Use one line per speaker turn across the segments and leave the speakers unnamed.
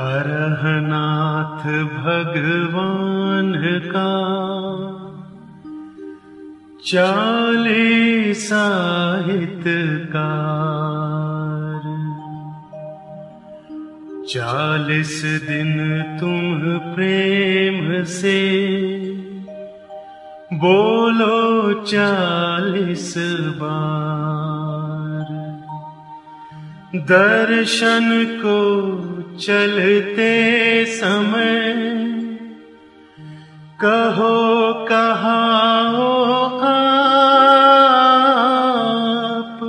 अरहनाथ भगवान का चाले साहित्यकार चालीस दिन तुम प्रेम से बोलो चालीस बार। दर्शन को चलते समय कहो कहा आप।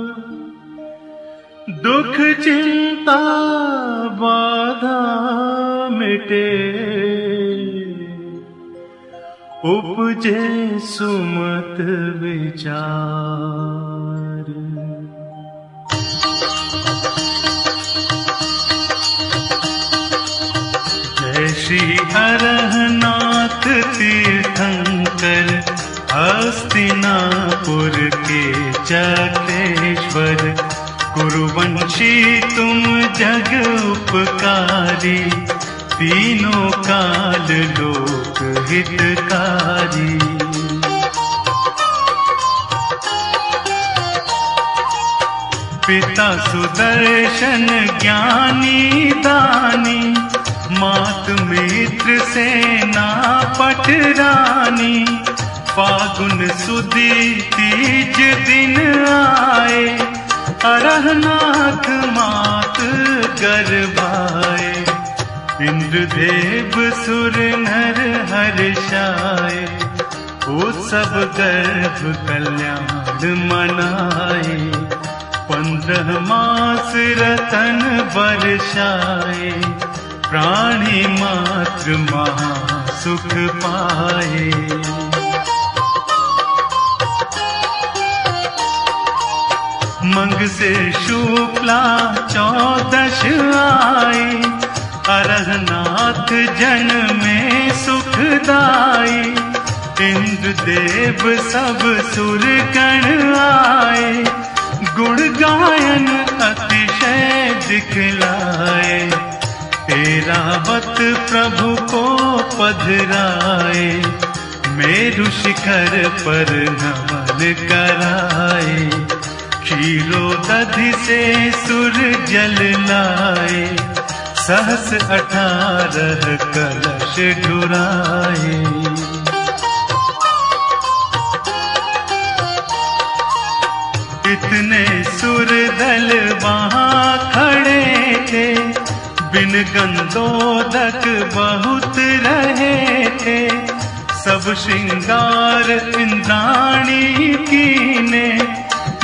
दुख चिंता बाधा मिटे। उपजे सुमत विचार। जय श्री हरनाथ तीर्थंकर, हस्तिनापुर के चक्रेश्वर कुरुवंशी तुम जग उपकारी, तीनों काल लोक हितकारी पिता सुदर्शन ज्ञानी दानी मात मित्र सेना पटरानी, फागुन सुदी तीज दिन आए, अरहनाथ मात गर्भाए, इंद्रदेव सुर नर हर्षाए उत्सव गर्भ कल्याण मनाए, पंद्रह मास रतन बरसाए। प्राणी मात्र महा सुख पाए। मंग से शुक्ला चौदश आए, अरहनाथ जन में सुखदाई इंद्र देव सब सुर गण आए, गुण गायन अतिशय दिखलाए। तेरावत प्रभु को पधराए, मेरु शिखर पर नमन कराए, क्षीरो दधि से सुर जल लाए, सहस अठारह कलश ढुराए। इतने सुर दल वहाँ बिन गंदोदक बहुत रहे थे। सब श्रृंगार इंद्राणी की ने,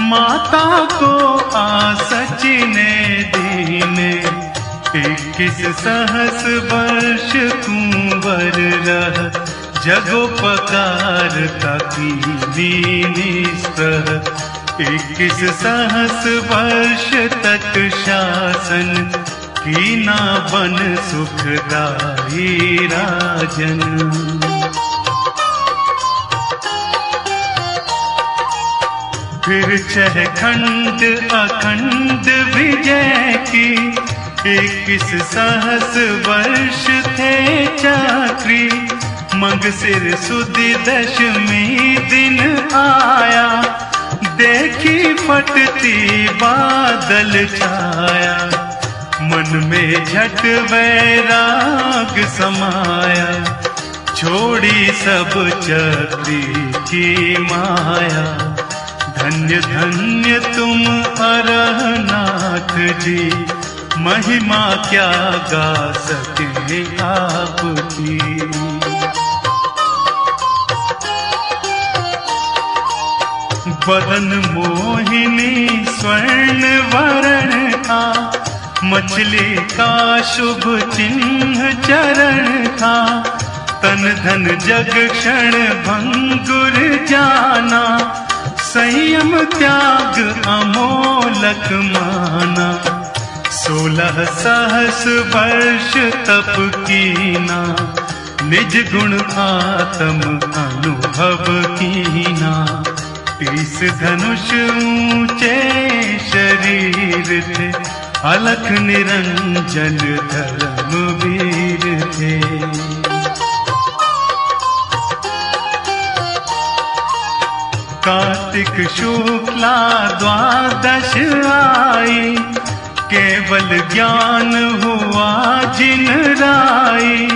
माता को आसच ने दीने इक्कीस सहस वर्ष कुंवर रह तकी निस्प्रह इक्कीस सहस वर्ष तक शासन की ना बन सुखदाई राजन। फिर चह खंड अखंड विजय की इक्कीस सहस वर्ष थे चाकरी। मग सिर सुदी दशमी दिन आया। देखी फटती बादल छाया। मन में झट वैराग समाया, छोड़ी सब चक्री की माया। धन्य धन्य तुम अरहनाथ जी, महिमा क्या गा सके आपकी। बदन मोहिनी स्वर्ण वरण था मछली का शुभ चिन्ह चरण था। तन धन जग क्षण भंगुर जाना। संयम त्याग अमोलक माना। सोलह सहस वर्ष तप कीना। निज गुण आत्म अनुभव कीना। तीस धनुष ऊँचे शरीर थे। अलख निरंजन धर्मवीर थे। कार्तिक शुक्ला द्वादश आई, केवल ज्ञान हुआ जिन राई।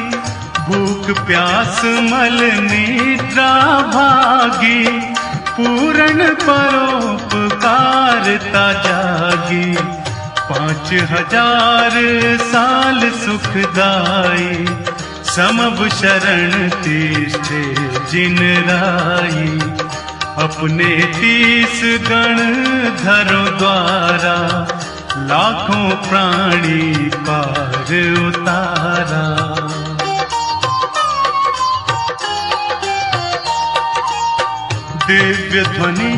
भूख प्यास मल निद्रा भागी, पूर्ण परोपकारता जागी। पाँच हज़ार साल सुखदाई, समब शरण तीर्थे जिन राई। अपने तीस गण धरो द्वारा, लाखों प्राणी पार उतारा। दिव्य ध्वनि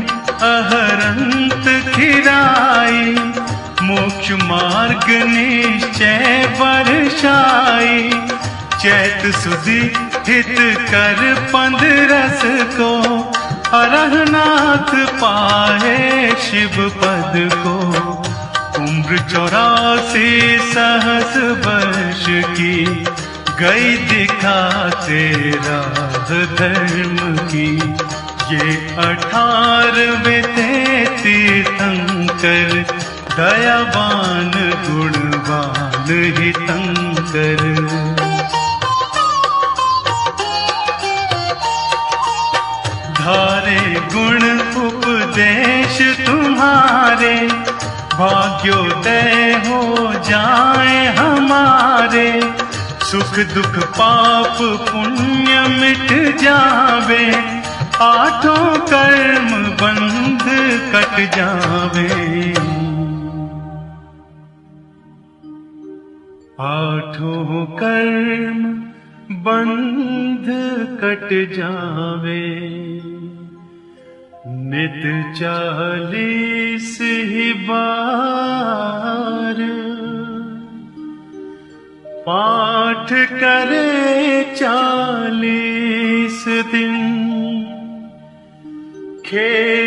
अहरंत खिराई मोक्ष मार्ग निश्चय वर्षाई चैत सुधि हित कर पंद रस को। अरहनाथ पाए शिव पद को। उम्र चौरासी सहस वर्ष की। गई दिखाते राह धर्म की। ये अठारवे तीर्थंकर दयावान, गुणवान हितंकर धारे गुण उपदेश तुम्हारे, भाग्योदय हो जाए हमारे। सुख दुख पाप पुण्य मिट जावे, आठों कर्म बंध कट जावे। आठों कर्म बंध कट जावे। नित चालीस ही बार। पाठ करे चालीस दिन। खे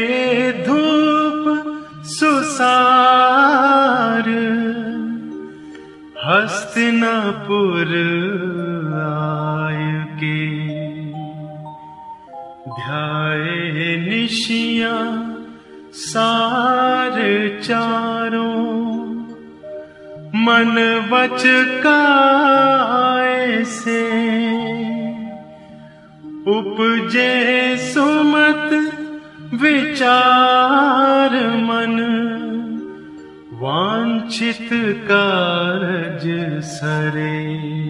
ध्याए निशिया, सार चारों। मन वच काय से उपजे सुमत विचार मन। वांछित कारज सरे।